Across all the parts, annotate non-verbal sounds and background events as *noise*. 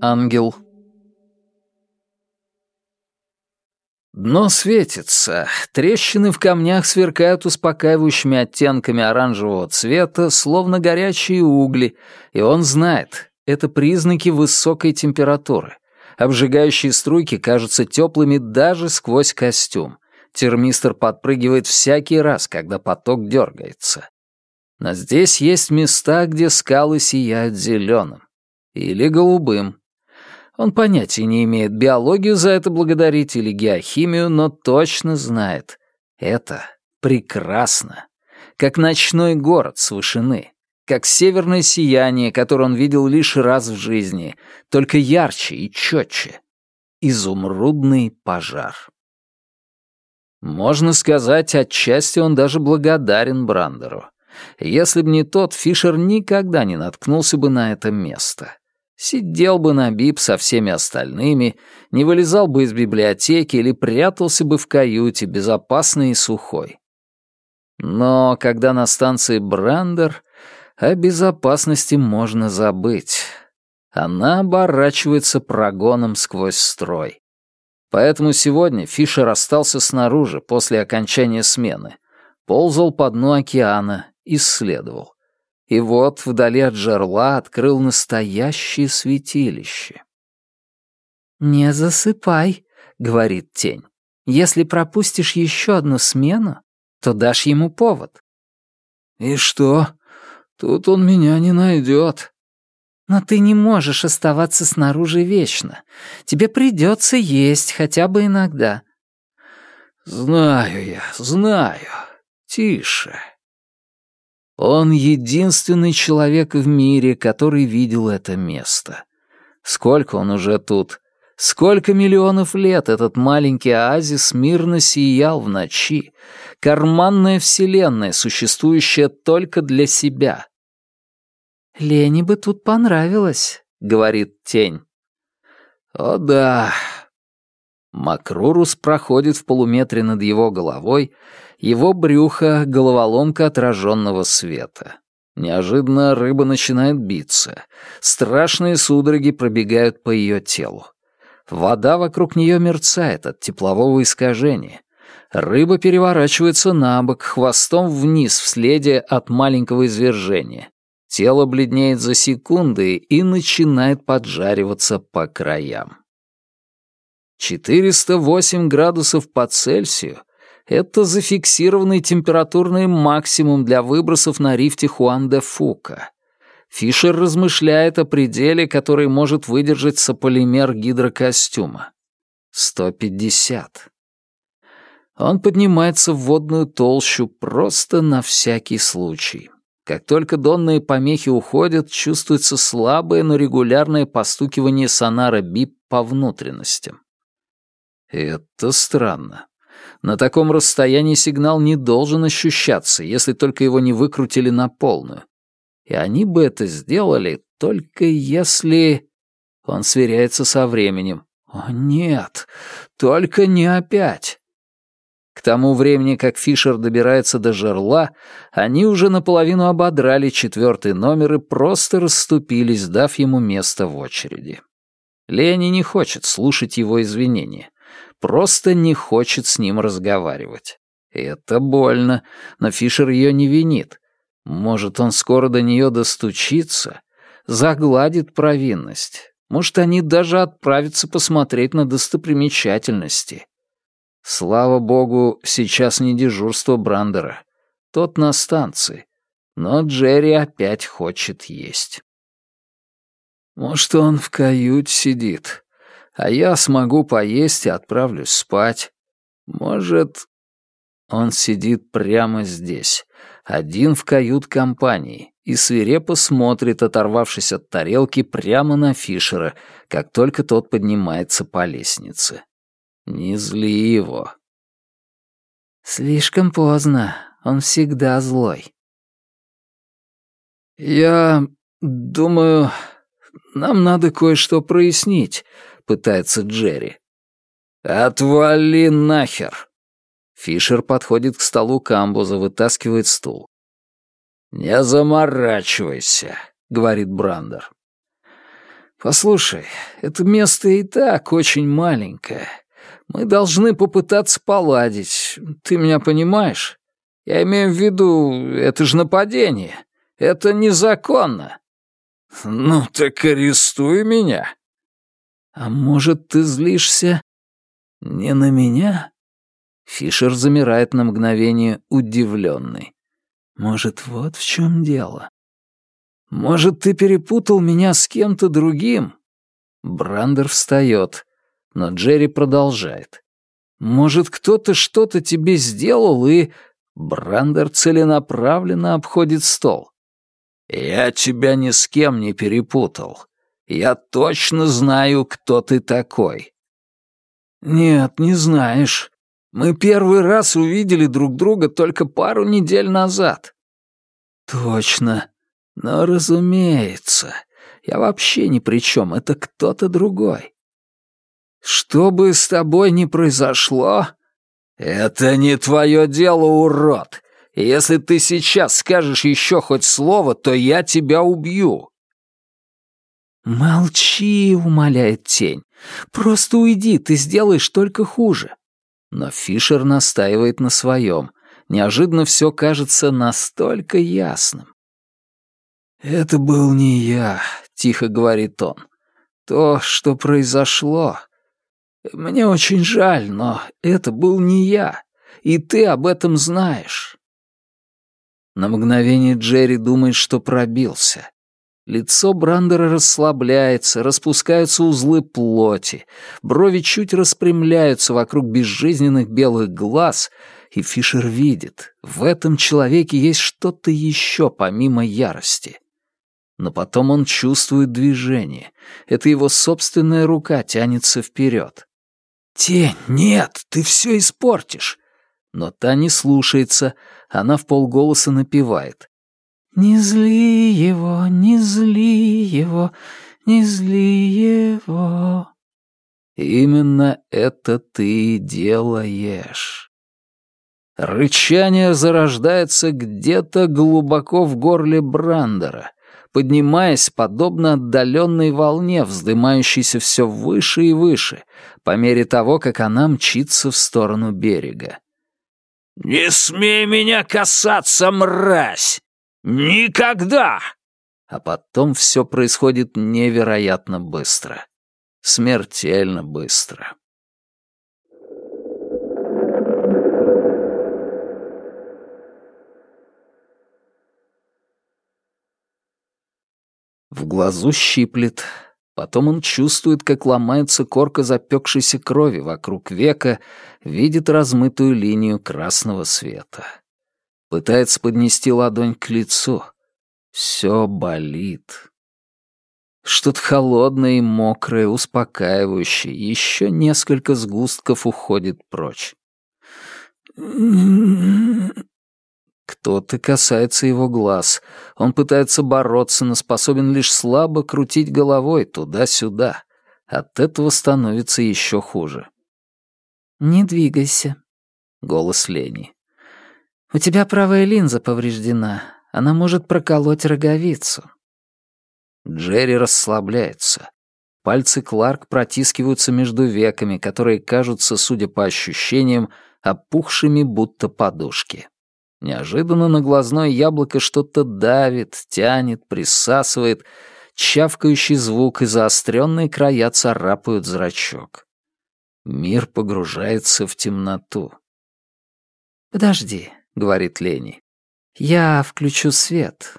Ангел Дно светится, трещины в камнях сверкают успокаивающими оттенками оранжевого цвета, словно горячие угли, и он знает, это признаки высокой температуры. Обжигающие струйки кажутся теплыми даже сквозь костюм. Термистор подпрыгивает всякий раз, когда поток дергается. Но здесь есть места, где скалы сияют зеленым. Или голубым. Он понятия не имеет, биологию за это благодарить или геохимию, но точно знает. Это прекрасно. Как ночной город с вышины. Как северное сияние, которое он видел лишь раз в жизни, только ярче и четче. Изумрудный пожар. Можно сказать, отчасти он даже благодарен Брандеру. Если б не тот, Фишер никогда не наткнулся бы на это место. Сидел бы на БИП со всеми остальными, не вылезал бы из библиотеки или прятался бы в каюте, безопасный и сухой. Но когда на станции Брандер, о безопасности можно забыть. Она оборачивается прогоном сквозь строй. Поэтому сегодня Фишер остался снаружи после окончания смены, ползал по дну океана, исследовал и вот вдали от жерла открыл настоящее святилище. «Не засыпай», — говорит тень. «Если пропустишь еще одну смену, то дашь ему повод». «И что? Тут он меня не найдет». «Но ты не можешь оставаться снаружи вечно. Тебе придется есть хотя бы иногда». «Знаю я, знаю. Тише». Он единственный человек в мире, который видел это место. Сколько он уже тут? Сколько миллионов лет этот маленький оазис мирно сиял в ночи, карманная вселенная, существующая только для себя. «Лене бы тут понравилось», — говорит тень. «О да». Макрурус проходит в полуметре над его головой, его брюхо — головоломка отраженного света. Неожиданно рыба начинает биться. Страшные судороги пробегают по ее телу. Вода вокруг нее мерцает от теплового искажения. Рыба переворачивается на бок, хвостом вниз в от маленького извержения. Тело бледнеет за секунды и начинает поджариваться по краям. 408 градусов по Цельсию — это зафиксированный температурный максимум для выбросов на рифте Хуан-де-Фука. Фишер размышляет о пределе, который может выдержать сополимер гидрокостюма. 150. Он поднимается в водную толщу просто на всякий случай. Как только донные помехи уходят, чувствуется слабое, но регулярное постукивание сонара БИП по внутренностям. Это странно. На таком расстоянии сигнал не должен ощущаться, если только его не выкрутили на полную. И они бы это сделали, только если... Он сверяется со временем. О, нет, только не опять. К тому времени, как Фишер добирается до жерла, они уже наполовину ободрали четвертый номер и просто расступились, дав ему место в очереди. Лени не хочет слушать его извинения просто не хочет с ним разговаривать. Это больно, но Фишер ее не винит. Может, он скоро до нее достучится, загладит провинность. Может, они даже отправятся посмотреть на достопримечательности. Слава богу, сейчас не дежурство Брандера. Тот на станции. Но Джерри опять хочет есть. Может, он в каюте сидит, а я смогу поесть и отправлюсь спать. Может, он сидит прямо здесь, один в кают-компании, и свирепо смотрит, оторвавшись от тарелки, прямо на Фишера, как только тот поднимается по лестнице. Не зли его. Слишком поздно, он всегда злой. Я думаю, нам надо кое-что прояснить, пытается Джерри. «Отвали нахер!» Фишер подходит к столу камбуза, вытаскивает стул. «Не заморачивайся», — говорит Брандер. «Послушай, это место и так очень маленькое. Мы должны попытаться поладить. Ты меня понимаешь? Я имею в виду, это же нападение. Это незаконно». «Ну так арестуй меня». «А может, ты злишься не на меня?» Фишер замирает на мгновение, удивленный. «Может, вот в чем дело? Может, ты перепутал меня с кем-то другим?» Брандер встает, но Джерри продолжает. «Может, кто-то что-то тебе сделал и...» Брандер целенаправленно обходит стол. «Я тебя ни с кем не перепутал. Я точно знаю, кто ты такой». «Нет, не знаешь. Мы первый раз увидели друг друга только пару недель назад». «Точно. Но, разумеется, я вообще ни при чем, это кто-то другой». «Что бы с тобой ни произошло...» «Это не твое дело, урод. Если ты сейчас скажешь еще хоть слово, то я тебя убью». «Молчи», — умоляет тень. «Просто уйди, ты сделаешь только хуже». Но Фишер настаивает на своем. Неожиданно все кажется настолько ясным. «Это был не я», — тихо говорит он. «То, что произошло. Мне очень жаль, но это был не я, и ты об этом знаешь». На мгновение Джерри думает, что пробился. Лицо Брандера расслабляется, распускаются узлы плоти, брови чуть распрямляются вокруг безжизненных белых глаз, и Фишер видит, в этом человеке есть что-то еще помимо ярости. Но потом он чувствует движение. Это его собственная рука тянется вперед. «Тень, нет, ты все испортишь!» Но та не слушается, она в полголоса напевает. «Не зли его, не зли его, не зли его». Именно это ты делаешь. Рычание зарождается где-то глубоко в горле Брандера, поднимаясь подобно отдаленной волне, вздымающейся все выше и выше, по мере того, как она мчится в сторону берега. «Не смей меня касаться, мразь! Никогда!» А потом все происходит невероятно быстро. Смертельно быстро. В глазу щиплет. Потом он чувствует, как ломается корка запекшейся крови вокруг века, видит размытую линию красного света. Пытается поднести ладонь к лицу. Все болит. Что-то холодное и мокрое, успокаивающее, еще несколько сгустков уходит прочь. Кто-то касается его глаз. Он пытается бороться, но способен лишь слабо крутить головой туда-сюда. От этого становится еще хуже. «Не двигайся», — голос Лени. У тебя правая линза повреждена. Она может проколоть роговицу». Джерри расслабляется. Пальцы Кларк протискиваются между веками, которые кажутся, судя по ощущениям, опухшими будто подушки. Неожиданно на глазное яблоко что-то давит, тянет, присасывает. Чавкающий звук и заостренные края царапают зрачок. Мир погружается в темноту. «Подожди», — говорит Лени. «Я включу свет».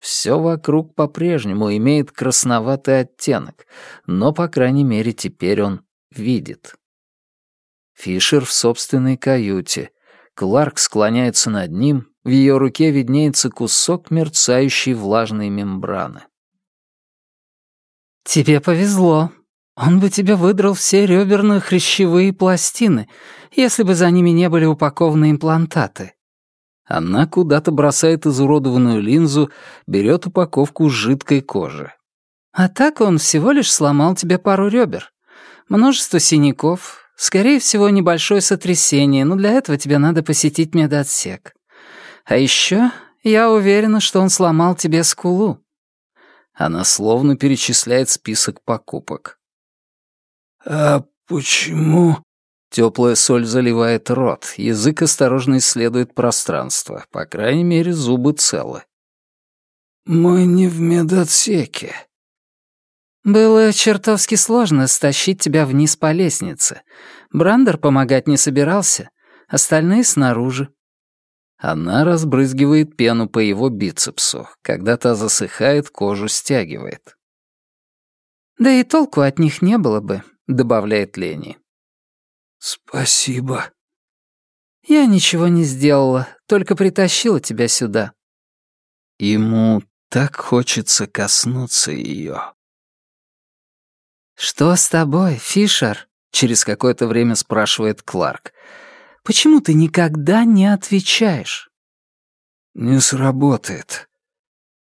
Все вокруг по-прежнему имеет красноватый оттенок, но, по крайней мере, теперь он видит. Фишер в собственной каюте. Кларк склоняется над ним, в ее руке виднеется кусок мерцающей влажной мембраны. «Тебе повезло. Он бы тебе выдрал все реберно-хрящевые пластины, если бы за ними не были упакованы имплантаты. Она куда-то бросает изуродованную линзу, берет упаковку жидкой кожи. А так он всего лишь сломал тебе пару ребер. Множество синяков, Скорее всего, небольшое сотрясение, но для этого тебе надо посетить медотсек. А еще я уверена, что он сломал тебе скулу». Она словно перечисляет список покупок. «А почему?» Теплая соль заливает рот, язык осторожно исследует пространство, по крайней мере, зубы целы. «Мы не в медотсеке». «Было чертовски сложно стащить тебя вниз по лестнице. Брандер помогать не собирался, остальные снаружи». Она разбрызгивает пену по его бицепсу. Когда та засыхает, кожу стягивает. «Да и толку от них не было бы», — добавляет Лени. «Спасибо». «Я ничего не сделала, только притащила тебя сюда». Ему так хочется коснуться ее. «Что с тобой, Фишер?» — через какое-то время спрашивает Кларк. «Почему ты никогда не отвечаешь?» «Не сработает».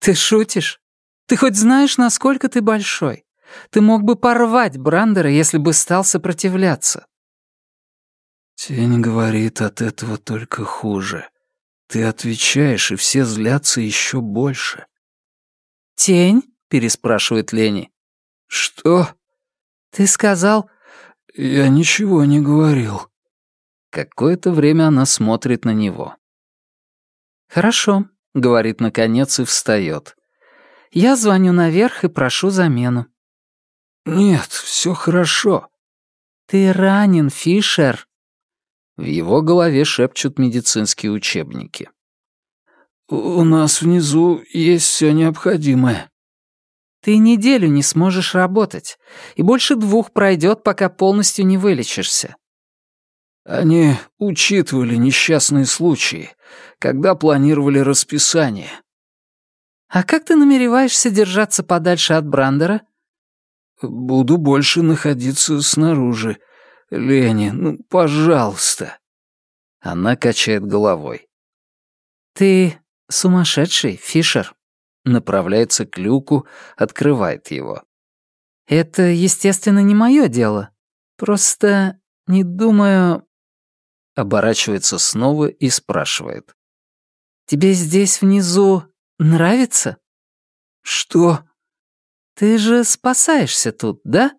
«Ты шутишь? Ты хоть знаешь, насколько ты большой? Ты мог бы порвать Брандера, если бы стал сопротивляться». Тень говорит, от этого только хуже. Ты отвечаешь, и все злятся еще больше. «Тень?» — переспрашивает Лени. «Что?» «Ты сказал...» «Я ничего не говорил». Какое-то время она смотрит на него. «Хорошо», — говорит наконец и встает. «Я звоню наверх и прошу замену». «Нет, все хорошо». «Ты ранен, Фишер», в его голове шепчут медицинские учебники. «У нас внизу есть все необходимое». «Ты неделю не сможешь работать, и больше двух пройдет, пока полностью не вылечишься». Они учитывали несчастные случаи, когда планировали расписание. «А как ты намереваешься держаться подальше от Брандера?» «Буду больше находиться снаружи, Лени, ну, пожалуйста». Она качает головой. «Ты сумасшедший, Фишер?» Направляется к люку, открывает его. «Это, естественно, не мое дело. Просто не думаю...» Оборачивается снова и спрашивает. «Тебе здесь внизу нравится?» «Что?» «Ты же спасаешься тут, да?»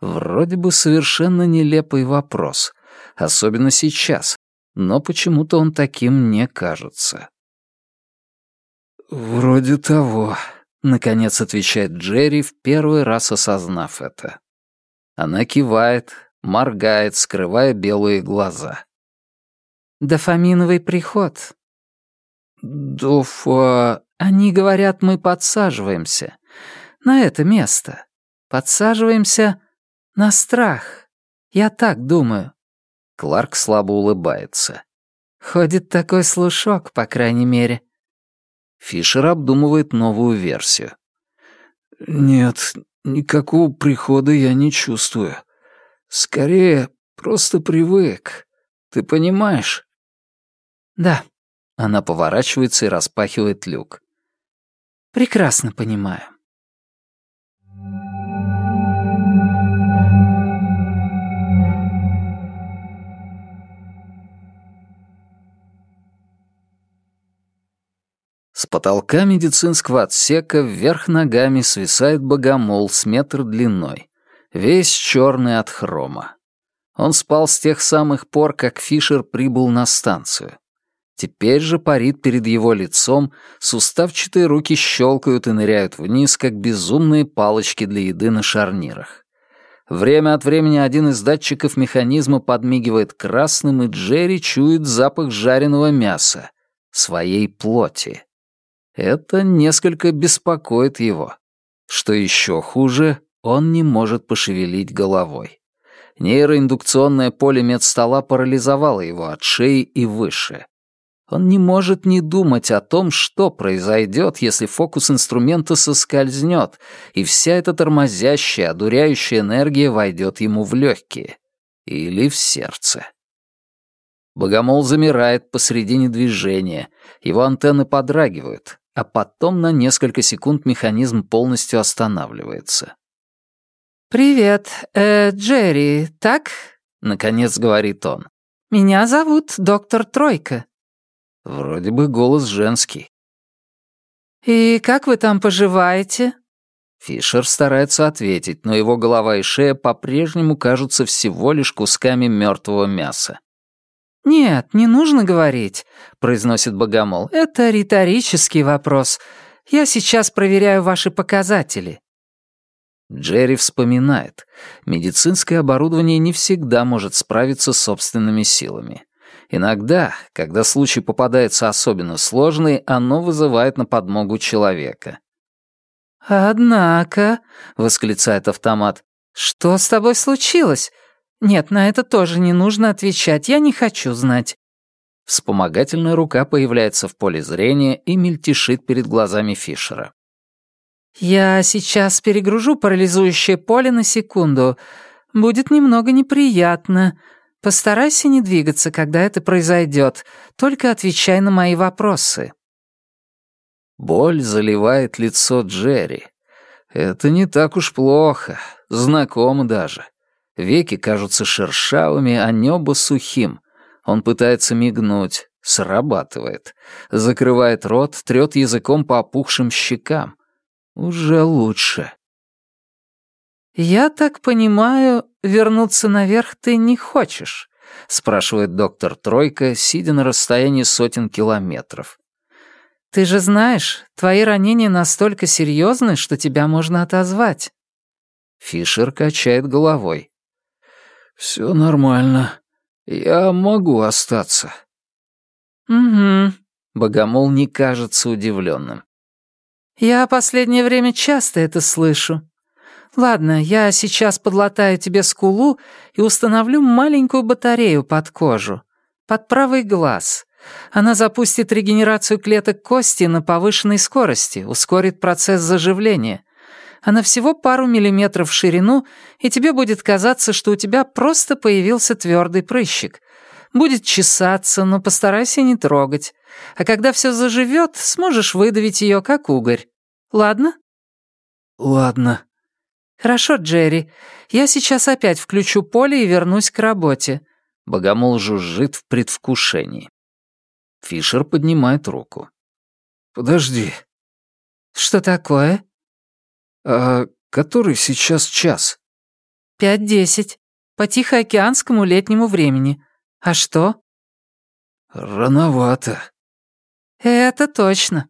Вроде бы совершенно нелепый вопрос, особенно сейчас, но почему-то он таким не кажется. «Вроде того», — наконец отвечает Джерри, в первый раз осознав это. Она кивает, моргает, скрывая белые глаза. «Дофаминовый приход». «Дофа...» «Они говорят, мы подсаживаемся. На это место. Подсаживаемся «На страх. Я так думаю». Кларк слабо улыбается. «Ходит такой слушок, по крайней мере». Фишер обдумывает новую версию. «Нет, никакого прихода я не чувствую. Скорее, просто привык. Ты понимаешь?» «Да». Она поворачивается и распахивает люк. «Прекрасно понимаю». С потолка медицинского отсека вверх ногами свисает богомол с метр длиной, весь черный от хрома. Он спал с тех самых пор, как Фишер прибыл на станцию. Теперь же парит перед его лицом, суставчатые руки щелкают и ныряют вниз, как безумные палочки для еды на шарнирах. Время от времени один из датчиков механизма подмигивает красным, и Джерри чует запах жареного мяса, своей плоти. Это несколько беспокоит его. Что еще хуже, он не может пошевелить головой. Нейроиндукционное поле медстола парализовало его от шеи и выше. Он не может не думать о том, что произойдет, если фокус инструмента соскользнет, и вся эта тормозящая, одуряющая энергия войдет ему в легкие. Или в сердце. Богомол замирает посредине движения, его антенны подрагивают, а потом на несколько секунд механизм полностью останавливается. «Привет, э, Джерри, так?» — наконец говорит он. «Меня зовут доктор Тройка». Вроде бы голос женский. «И как вы там поживаете?» Фишер старается ответить, но его голова и шея по-прежнему кажутся всего лишь кусками мертвого мяса. «Нет, не нужно говорить», — произносит Богомол. «Это риторический вопрос. Я сейчас проверяю ваши показатели». Джерри вспоминает. Медицинское оборудование не всегда может справиться с собственными силами. Иногда, когда случай попадается особенно сложный, оно вызывает на подмогу человека. «Однако», — восклицает автомат, — «что с тобой случилось? Нет, на это тоже не нужно отвечать, я не хочу знать». Вспомогательная рука появляется в поле зрения и мельтешит перед глазами Фишера. «Я сейчас перегружу парализующее поле на секунду. Будет немного неприятно. Постарайся не двигаться, когда это произойдет. Только отвечай на мои вопросы». Боль заливает лицо Джерри. Это не так уж плохо, знакомо даже. Веки кажутся шершавыми, а небо сухим. Он пытается мигнуть, срабатывает. Закрывает рот, трёт языком по опухшим щекам. Уже лучше. «Я так понимаю, вернуться наверх ты не хочешь?» — спрашивает доктор Тройка, сидя на расстоянии сотен километров. «Ты же знаешь, твои ранения настолько серьезны, что тебя можно отозвать». Фишер качает головой. «Все нормально. Я могу остаться». «Угу». Богомол не кажется удивленным. «Я последнее время часто это слышу. Ладно, я сейчас подлатаю тебе скулу и установлю маленькую батарею под кожу, под правый глаз. Она запустит регенерацию клеток кости на повышенной скорости, ускорит процесс заживления. Она всего пару миллиметров в ширину, и тебе будет казаться, что у тебя просто появился твердый прыщик. Будет чесаться, но постарайся не трогать. А когда все заживет, сможешь выдавить ее как угорь. Ладно? Ладно. Хорошо, Джерри. Я сейчас опять включу поле и вернусь к работе. Богомол жужжит в предвкушении. Фишер поднимает руку. «Подожди». «Что такое?» «А который сейчас час?» «Пять десять. По Тихоокеанскому летнему времени. А что?» «Рановато». «Это точно».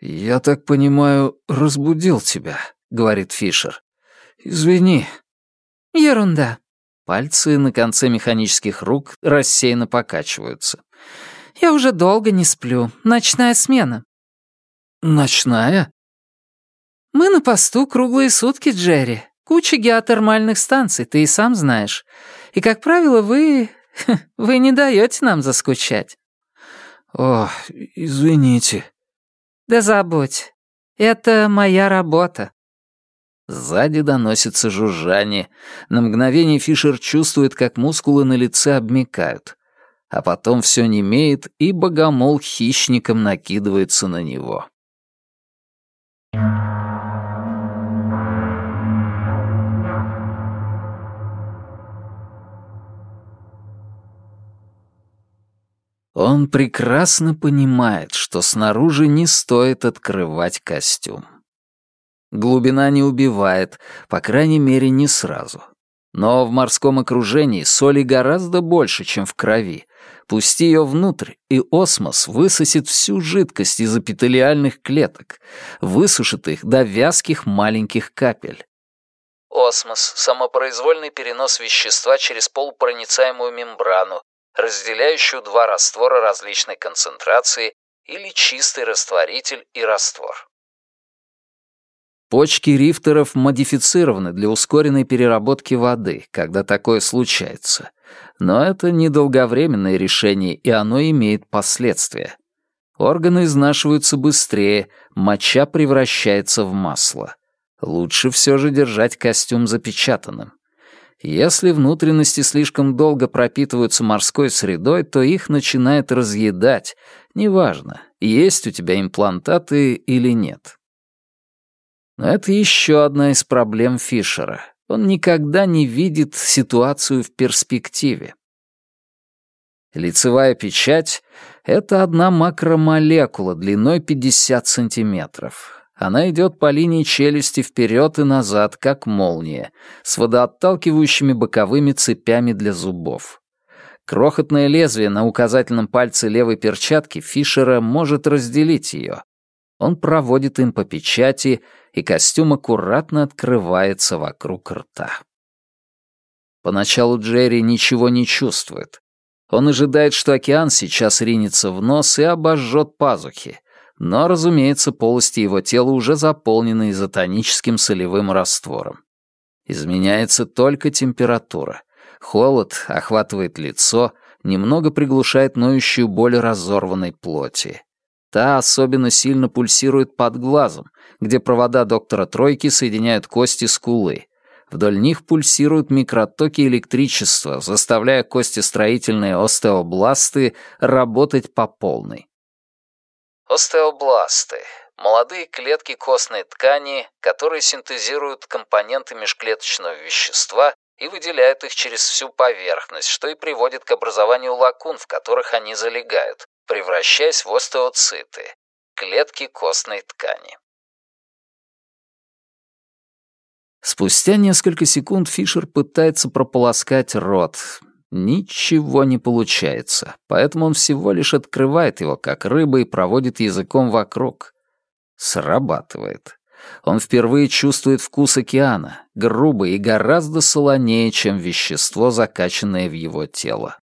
«Я так понимаю, разбудил тебя», — говорит Фишер. «Извини». «Ерунда». Пальцы на конце механических рук рассеянно покачиваются. «Я уже долго не сплю. Ночная смена». «Ночная?» «Мы на посту круглые сутки, Джерри. Куча геотермальных станций, ты и сам знаешь. И, как правило, вы... *laughs* вы не даете нам заскучать». «О, извините». «Да забудь. Это моя работа». Сзади доносится жужжание. На мгновение Фишер чувствует, как мускулы на лице обмикают. А потом все немеет, и богомол хищником накидывается на него. Он прекрасно понимает, что снаружи не стоит открывать костюм. Глубина не убивает, по крайней мере, не сразу. Но в морском окружении соли гораздо больше, чем в крови. Пусти ее внутрь, и осмос высосет всю жидкость из эпителиальных клеток, высушит их до вязких маленьких капель. Осмос — самопроизвольный перенос вещества через полупроницаемую мембрану, разделяющую два раствора различной концентрации или чистый растворитель и раствор. Почки рифтеров модифицированы для ускоренной переработки воды, когда такое случается. Но это недолговременное решение, и оно имеет последствия. Органы изнашиваются быстрее, моча превращается в масло. Лучше все же держать костюм запечатанным. Если внутренности слишком долго пропитываются морской средой, то их начинает разъедать, неважно, есть у тебя имплантаты или нет. Но это еще одна из проблем Фишера. Он никогда не видит ситуацию в перспективе. Лицевая печать — это одна макромолекула длиной 50 сантиметров. Она идет по линии челюсти вперед и назад, как молния, с водоотталкивающими боковыми цепями для зубов. Крохотное лезвие на указательном пальце левой перчатки Фишера может разделить ее. Он проводит им по печати, и костюм аккуратно открывается вокруг рта. Поначалу Джерри ничего не чувствует. Он ожидает, что океан сейчас ринется в нос и обожжет пазухи, но, разумеется, полости его тела уже заполнены изотоническим солевым раствором. Изменяется только температура. Холод охватывает лицо, немного приглушает ноющую боль разорванной плоти. Та особенно сильно пульсирует под глазом, где провода доктора Тройки соединяют кости скулы. Вдоль них пульсируют микротоки электричества, заставляя костестроительные остеобласты работать по полной. Остеобласты — молодые клетки костной ткани, которые синтезируют компоненты межклеточного вещества и выделяют их через всю поверхность, что и приводит к образованию лакун, в которых они залегают, превращаясь в остеоциты — клетки костной ткани. Спустя несколько секунд Фишер пытается прополоскать рот. Ничего не получается, поэтому он всего лишь открывает его, как рыба, и проводит языком вокруг. Срабатывает. Он впервые чувствует вкус океана, грубый и гораздо солонее, чем вещество, закачанное в его тело.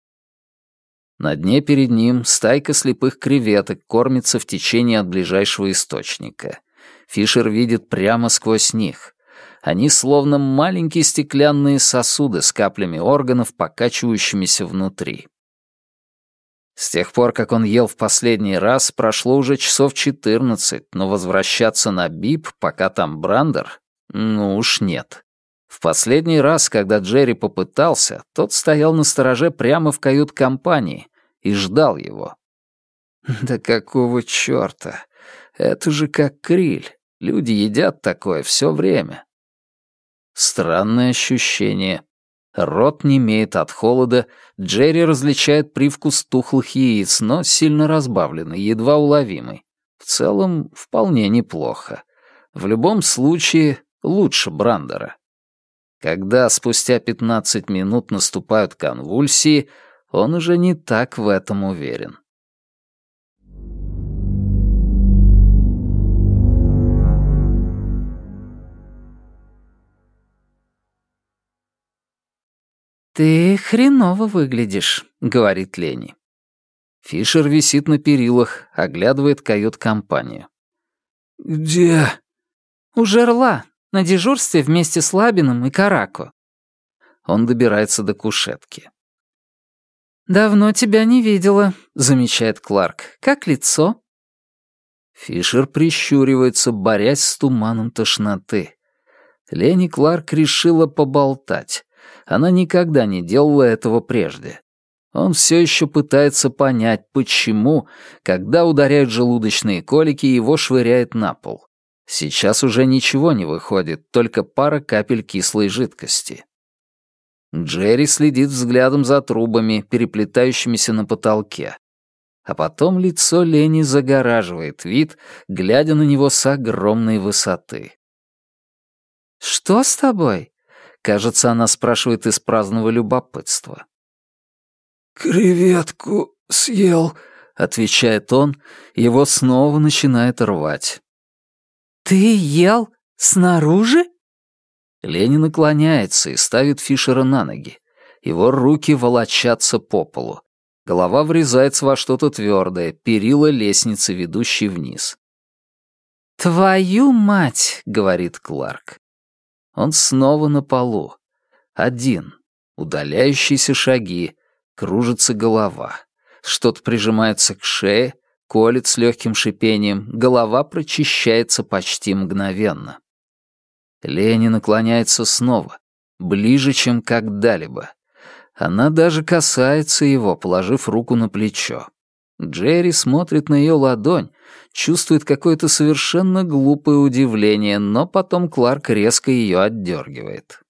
На дне перед ним стайка слепых креветок кормится в течение от ближайшего источника. Фишер видит прямо сквозь них. Они словно маленькие стеклянные сосуды с каплями органов, покачивающимися внутри. С тех пор, как он ел в последний раз, прошло уже часов четырнадцать, но возвращаться на БИП, пока там Брандер, ну уж нет. В последний раз, когда Джерри попытался, тот стоял на стороже прямо в кают-компании и ждал его. Да какого чёрта? Это же как криль. Люди едят такое все время. Странное ощущение. Рот не имеет от холода, Джерри различает привкус тухлых яиц, но сильно разбавленный, едва уловимый. В целом, вполне неплохо. В любом случае, лучше Брандера. Когда спустя 15 минут наступают конвульсии, он уже не так в этом уверен. «Ты хреново выглядишь», — говорит Лени. Фишер висит на перилах, оглядывает кают-компанию. «Где?» «У жерла, на дежурстве вместе с Лабиным и Карако». Он добирается до кушетки. «Давно тебя не видела», — замечает Кларк. «Как лицо?» Фишер прищуривается, борясь с туманом тошноты. Лени Кларк решила поболтать. Она никогда не делала этого прежде. Он все еще пытается понять, почему, когда ударяют желудочные колики, его швыряет на пол. Сейчас уже ничего не выходит, только пара капель кислой жидкости. Джерри следит взглядом за трубами, переплетающимися на потолке. А потом лицо Лени загораживает вид, глядя на него с огромной высоты. «Что с тобой?» Кажется, она спрашивает из праздного любопытства. «Креветку съел», — отвечает он, его снова начинает рвать. «Ты ел снаружи?» Лени наклоняется и ставит Фишера на ноги. Его руки волочатся по полу. Голова врезается во что-то твердое, перила лестницы, ведущей вниз. «Твою мать!» — говорит Кларк. Он снова на полу. Один. Удаляющиеся шаги. Кружится голова. Что-то прижимается к шее, колет с легким шипением, голова прочищается почти мгновенно. Лени наклоняется снова, ближе, чем когда-либо. Она даже касается его, положив руку на плечо. Джерри смотрит на ее ладонь, чувствует какое-то совершенно глупое удивление, но потом Кларк резко ее отдергивает.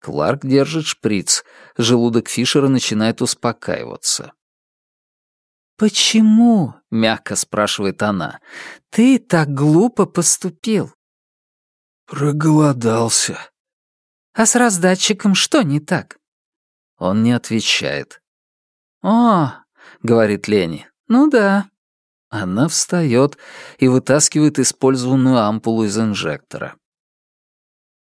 Кларк держит шприц. Желудок Фишера начинает успокаиваться. «Почему?» — мягко спрашивает она. «Ты так глупо поступил». «Проголодался». «А с раздатчиком что не так?» Он не отвечает. «О», — говорит Лени, — «ну да». Она встает и вытаскивает использованную ампулу из инжектора.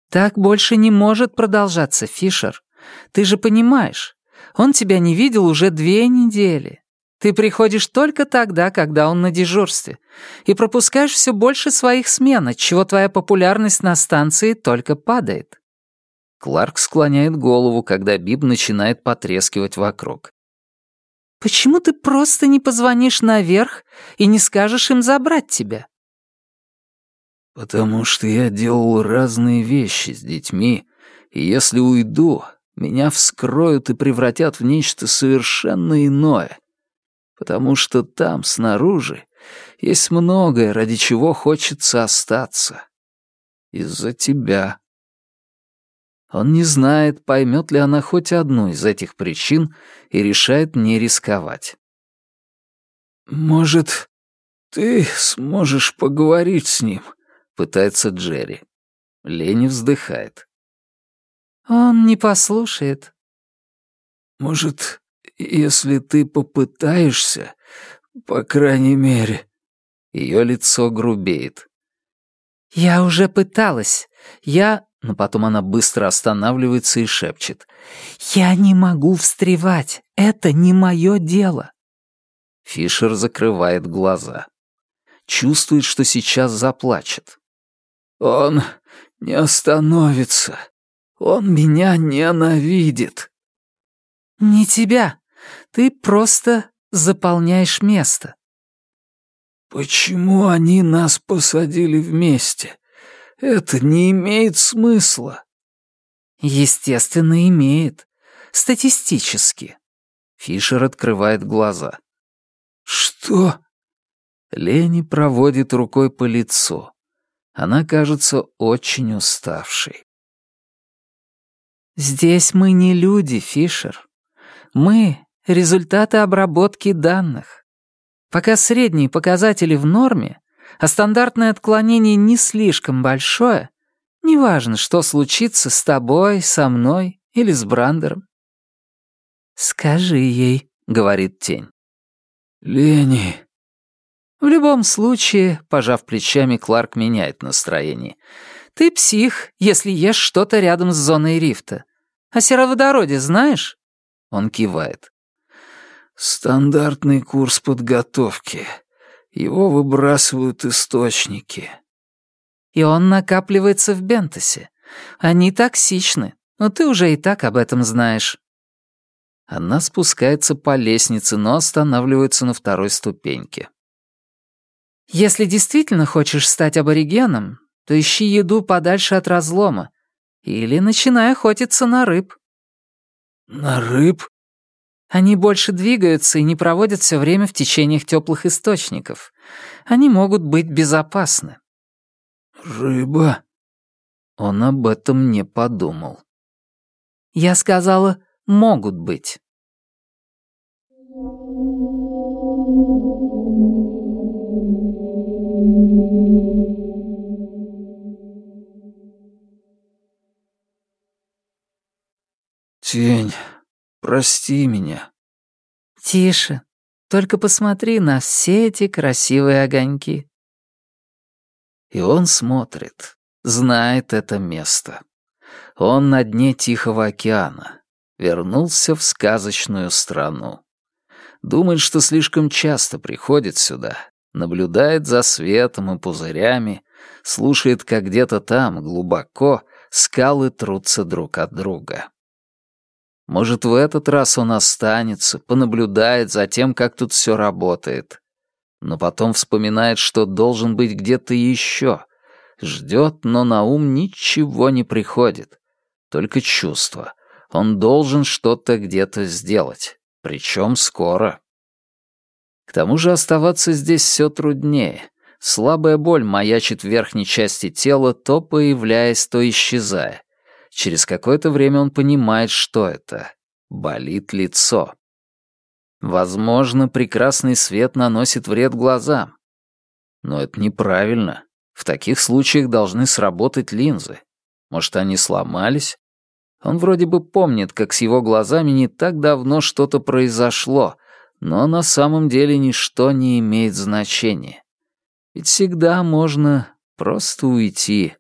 «Так больше не может продолжаться, Фишер. Ты же понимаешь, он тебя не видел уже две недели. Ты приходишь только тогда, когда он на дежурстве, и пропускаешь все больше своих смен, отчего твоя популярность на станции только падает». Кларк склоняет голову, когда Биб начинает потрескивать вокруг. «Почему ты просто не позвонишь наверх и не скажешь им забрать тебя?» «Потому что я делал разные вещи с детьми, и если уйду, меня вскроют и превратят в нечто совершенно иное, потому что там, снаружи, есть многое, ради чего хочется остаться. Из-за тебя. Он не знает, поймет ли она хоть одну из этих причин и решает не рисковать. «Может, ты сможешь поговорить с ним?» — пытается Джерри. Лени вздыхает. «Он не послушает». «Может, если ты попытаешься, по крайней мере...» Ее лицо грубеет. «Я уже пыталась. Я...» Но потом она быстро останавливается и шепчет. «Я не могу встревать. Это не мое дело». Фишер закрывает глаза. Чувствует, что сейчас заплачет. «Он не остановится. Он меня ненавидит». «Не тебя. Ты просто заполняешь место». «Почему они нас посадили вместе? Это не имеет смысла». «Естественно, имеет. Статистически». Фишер открывает глаза. «Что?» Лени проводит рукой по лицу. Она кажется очень уставшей. «Здесь мы не люди, Фишер. Мы — результаты обработки данных. Пока средние показатели в норме, а стандартное отклонение не слишком большое, неважно, что случится с тобой, со мной или с Брандером. «Скажи ей», — говорит тень. «Лени». В любом случае, пожав плечами, Кларк меняет настроение. «Ты псих, если ешь что-то рядом с зоной рифта. О сероводороде знаешь?» Он кивает. «Стандартный курс подготовки. Его выбрасывают источники». «И он накапливается в Бентосе. Они токсичны, но ты уже и так об этом знаешь». Она спускается по лестнице, но останавливается на второй ступеньке. «Если действительно хочешь стать аборигеном, то ищи еду подальше от разлома или начинай охотиться на рыб». «На рыб?» Они больше двигаются и не проводят все время в течениях теплых источников. Они могут быть безопасны. «Рыба?» Он об этом не подумал. Я сказала «могут быть». Прости меня. Тише. Только посмотри на все эти красивые огоньки. И он смотрит, знает это место. Он на дне Тихого океана. Вернулся в сказочную страну. Думает, что слишком часто приходит сюда, наблюдает за светом и пузырями, слушает, как где-то там, глубоко, скалы трутся друг от друга. Может, в этот раз он останется, понаблюдает за тем, как тут все работает. Но потом вспоминает, что должен быть где-то еще. Ждет, но на ум ничего не приходит. Только чувство. Он должен что-то где-то сделать. Причем скоро. К тому же оставаться здесь все труднее. Слабая боль маячит в верхней части тела, то появляясь, то исчезая. Через какое-то время он понимает, что это. Болит лицо. Возможно, прекрасный свет наносит вред глазам. Но это неправильно. В таких случаях должны сработать линзы. Может, они сломались? Он вроде бы помнит, как с его глазами не так давно что-то произошло, но на самом деле ничто не имеет значения. Ведь всегда можно просто уйти.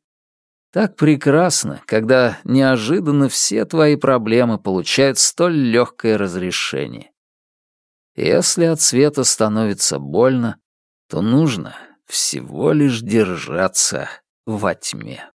Так прекрасно, когда неожиданно все твои проблемы получают столь легкое разрешение. Если от света становится больно, то нужно всего лишь держаться во тьме.